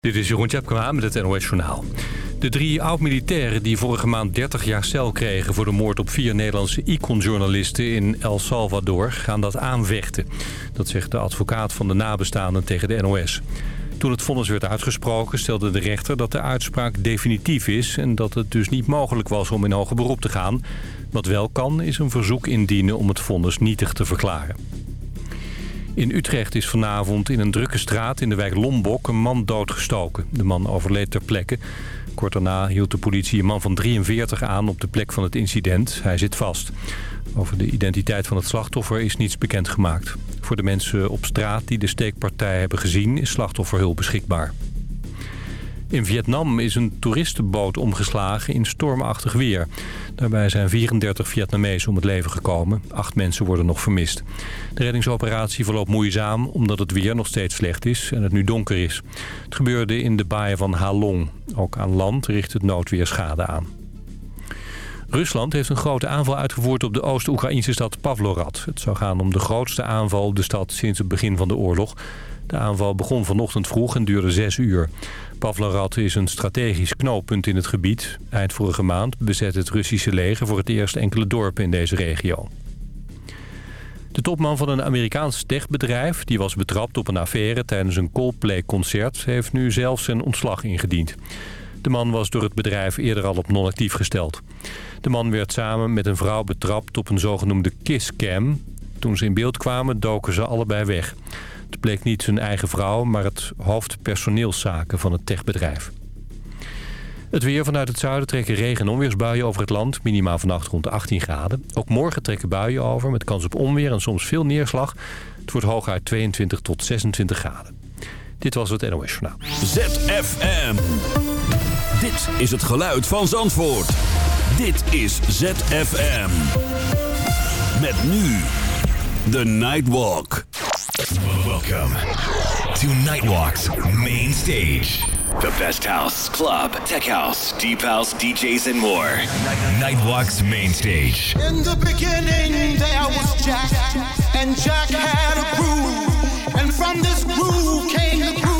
Dit is Jeroen Tjepkema met het NOS Journaal. De drie oud-militairen die vorige maand 30 jaar cel kregen... voor de moord op vier Nederlandse icon-journalisten in El Salvador... gaan dat aanvechten. Dat zegt de advocaat van de nabestaanden tegen de NOS. Toen het vonnis werd uitgesproken stelde de rechter dat de uitspraak definitief is... en dat het dus niet mogelijk was om in hoger beroep te gaan. Wat wel kan is een verzoek indienen om het vonnis nietig te verklaren. In Utrecht is vanavond in een drukke straat in de wijk Lombok een man doodgestoken. De man overleed ter plekke. Kort daarna hield de politie een man van 43 aan op de plek van het incident. Hij zit vast. Over de identiteit van het slachtoffer is niets bekendgemaakt. Voor de mensen op straat die de steekpartij hebben gezien is slachtofferhulp beschikbaar. In Vietnam is een toeristenboot omgeslagen in stormachtig weer. Daarbij zijn 34 Vietnamezen om het leven gekomen. Acht mensen worden nog vermist. De reddingsoperatie verloopt moeizaam omdat het weer nog steeds slecht is en het nu donker is. Het gebeurde in de baaien van Ha Long. Ook aan land richt het noodweer schade aan. Rusland heeft een grote aanval uitgevoerd op de Oost-Oekraïnse stad Pavlorad. Het zou gaan om de grootste aanval op de stad sinds het begin van de oorlog. De aanval begon vanochtend vroeg en duurde zes uur. Pavlorad is een strategisch knooppunt in het gebied. Eind vorige maand bezet het Russische leger voor het eerst enkele dorpen in deze regio. De topman van een Amerikaans techbedrijf... die was betrapt op een affaire tijdens een Coldplay-concert... heeft nu zelf zijn ontslag ingediend. De man was door het bedrijf eerder al op non-actief gesteld. De man werd samen met een vrouw betrapt op een zogenoemde kisscam. Toen ze in beeld kwamen doken ze allebei weg. Het bleek niet zijn eigen vrouw, maar het hoofd personeelszaken van het techbedrijf. Het weer vanuit het zuiden trekken regen- en onweersbuien over het land. Minimaal vannacht rond de 18 graden. Ook morgen trekken buien over met kans op onweer en soms veel neerslag. Het wordt hooguit 22 tot 26 graden. Dit was het NOS Journaal. ZFM. Dit is het geluid van Zandvoort. Dit is ZFM. Met nu de Nightwalk. Welcome to Nightwalk's main stage. The best house, club, tech house, deep house, DJs, and more. Nightwalk's main stage. In the beginning, there was Jack, and Jack had a groove. And from this groove came the grooves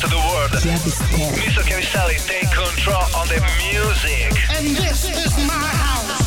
to the world. Mr. Chiavistelli, take control on the music. And this is my house.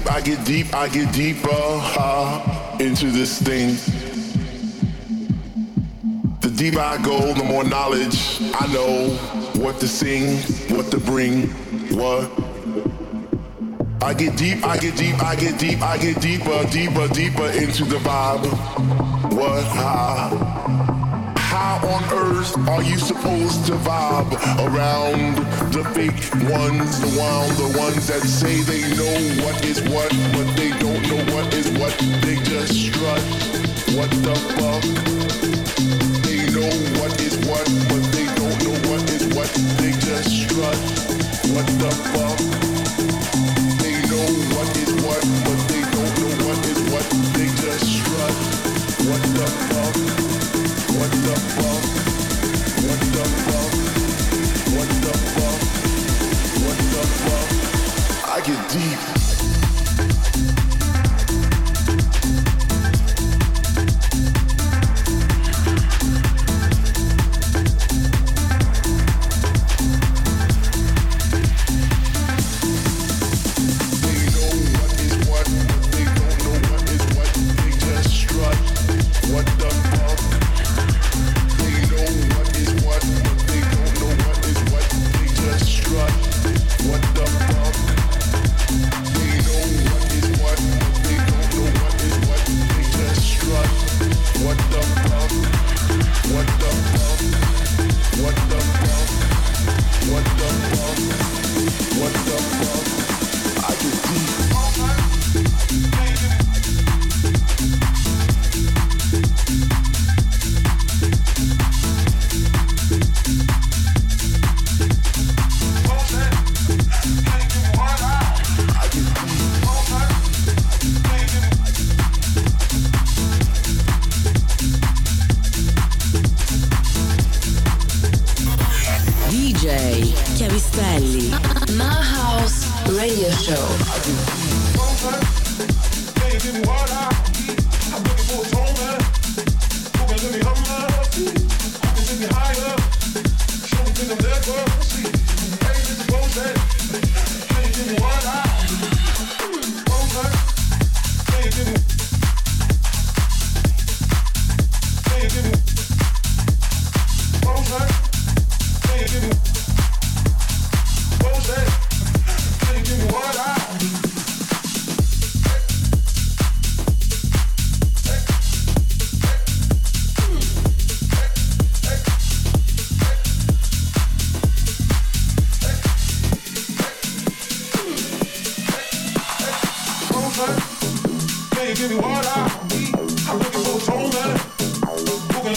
deep, I get deep, I get deeper uh, into this thing. The deeper I go, the more knowledge I know what to sing, what to bring, what. I get deep, I get deep, I get deep, I get deeper, deeper, deeper into the vibe. What? Uh, on earth are you supposed to vibe around? The fake ones, the wild, the ones that say they know what is what, but they don't know what is what. They just strut. What the fuck? They know what is what, but they don't know what is what. They just strut. deep.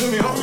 to me, homie.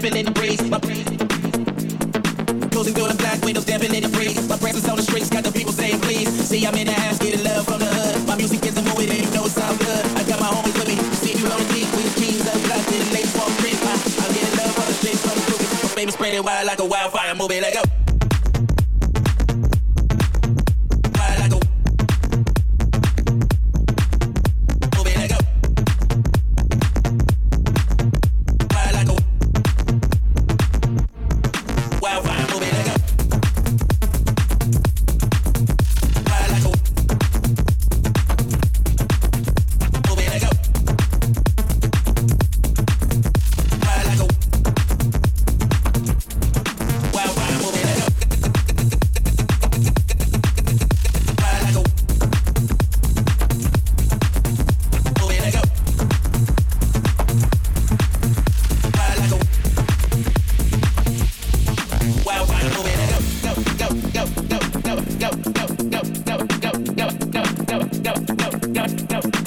damping in the breeze. My Closing door and black windows, damping in the breeze. My presence on the streets got the people saying please. See, I'm in the house, getting love from the hood. My music is the mood, and you know it sound good. I got my homies with me. See, you on the deep with keys up, black in the lace, walk free. I'm getting love on the streets from the cookies. My baby spreading it wild like a wildfire, move it like a.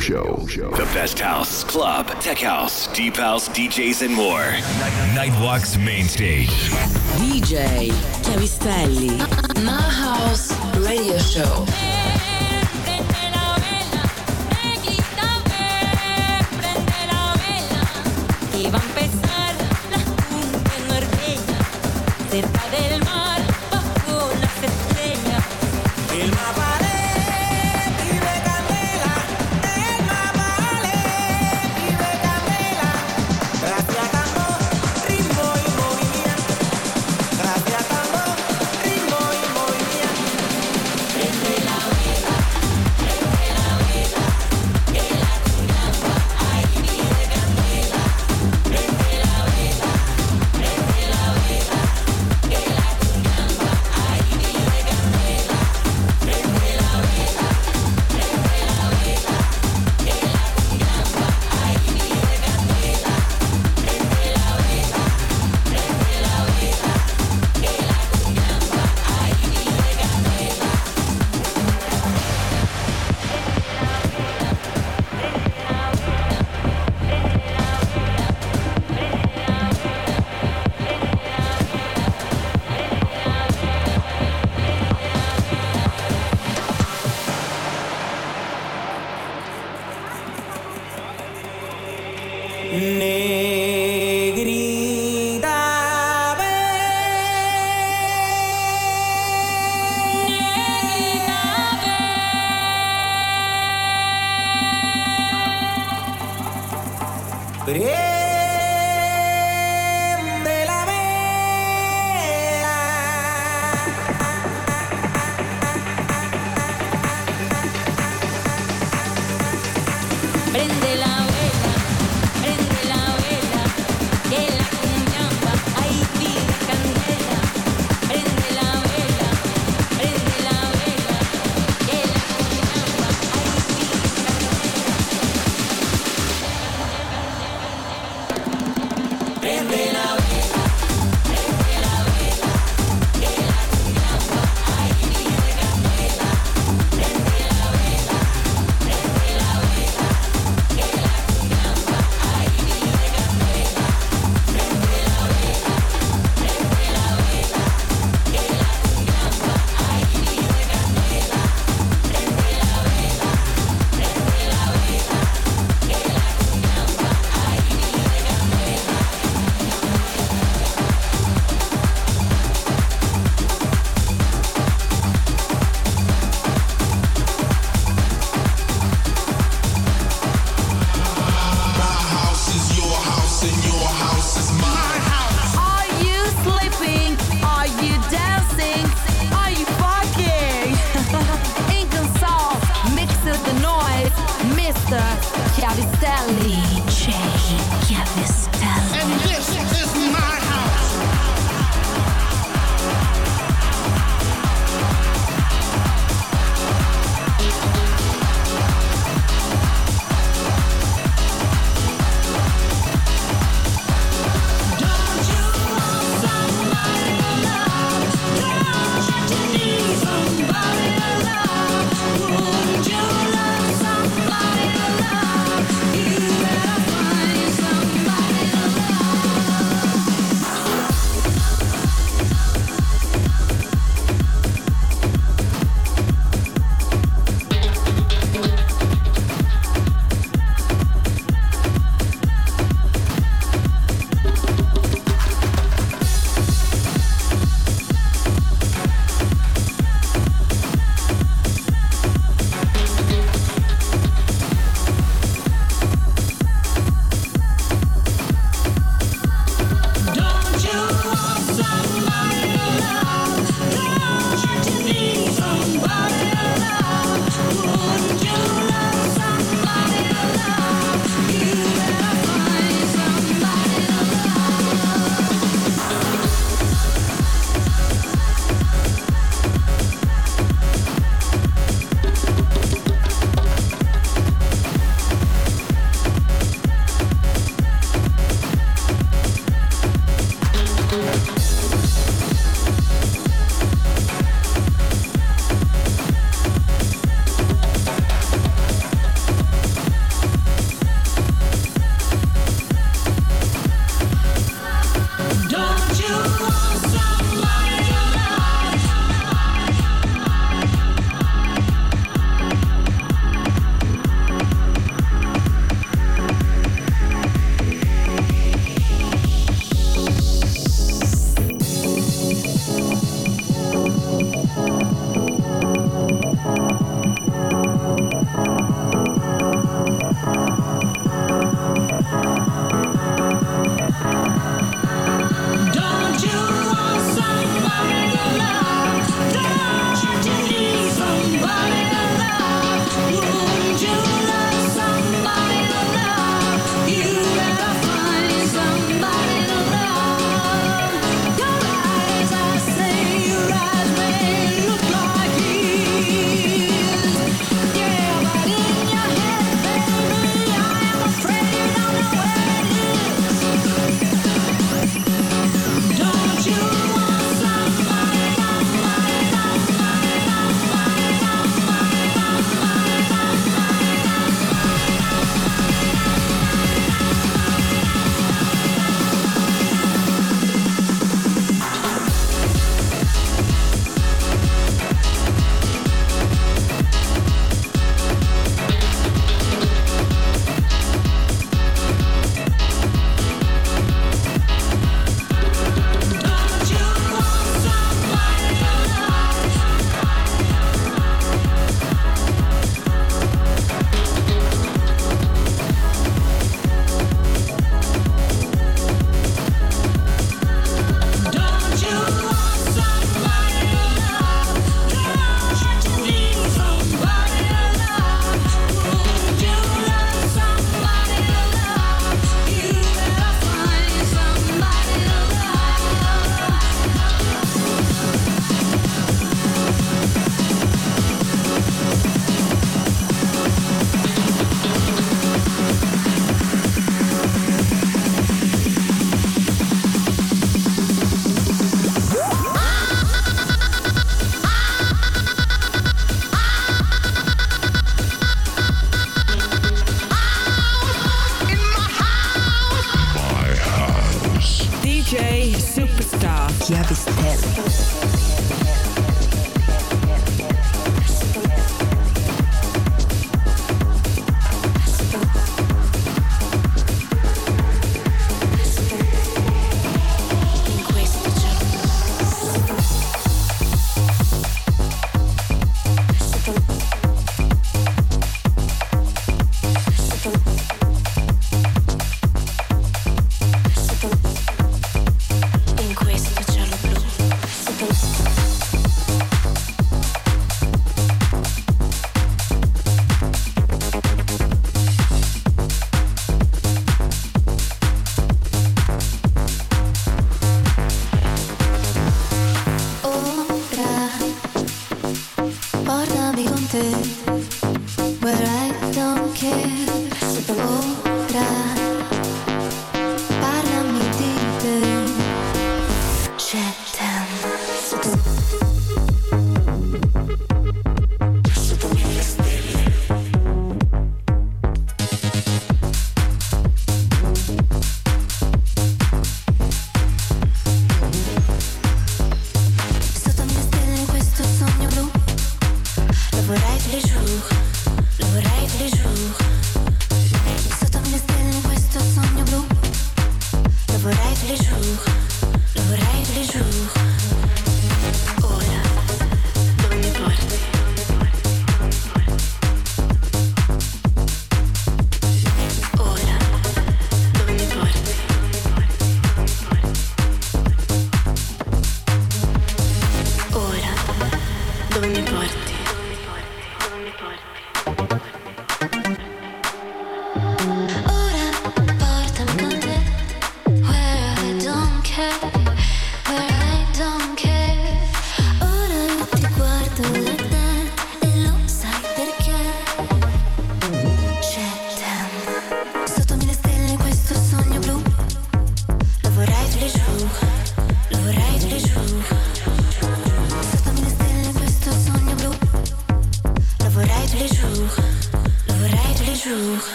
Show. The best house, club, tech house, deep house, DJs, and more. Nightwalk's main stage. DJ Chiavistelli. My House Radio Show. va del mar.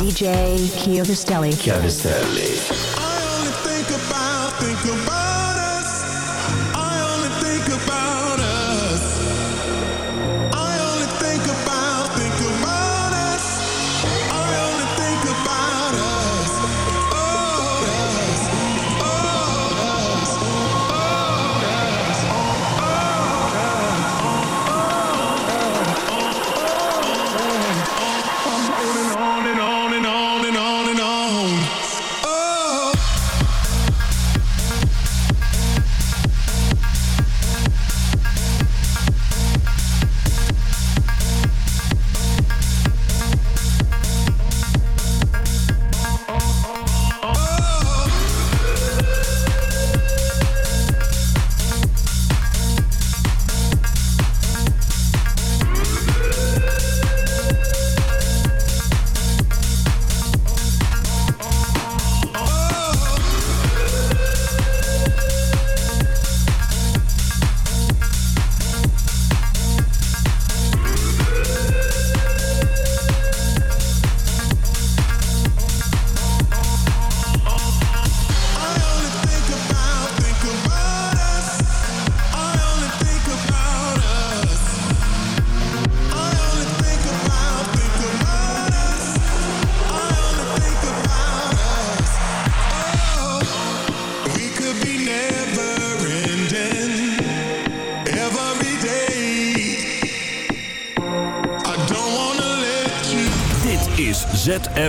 DJ Chiovistelli. Chiavistelli. I only think about, think about